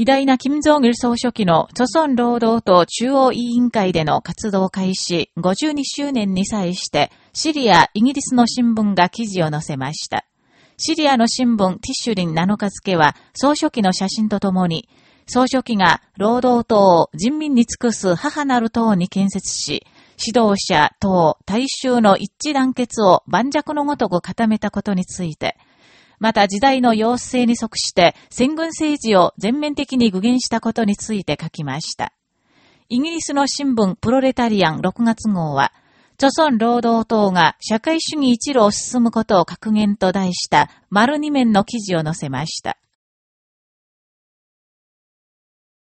偉大な金正義総書記の著村労働党中央委員会での活動開始52周年に際して、シリア、イギリスの新聞が記事を載せました。シリアの新聞ティッシュリン7日付は、総書記の写真とともに、総書記が労働党を人民に尽くす母なる党に建設し、指導者、党、大衆の一致団結を盤石のごとく固めたことについて、また時代の要請に即して戦軍政治を全面的に具現したことについて書きました。イギリスの新聞プロレタリアン6月号は、著村労働党が社会主義一路を進むことを格言と題した丸二面の記事を載せました。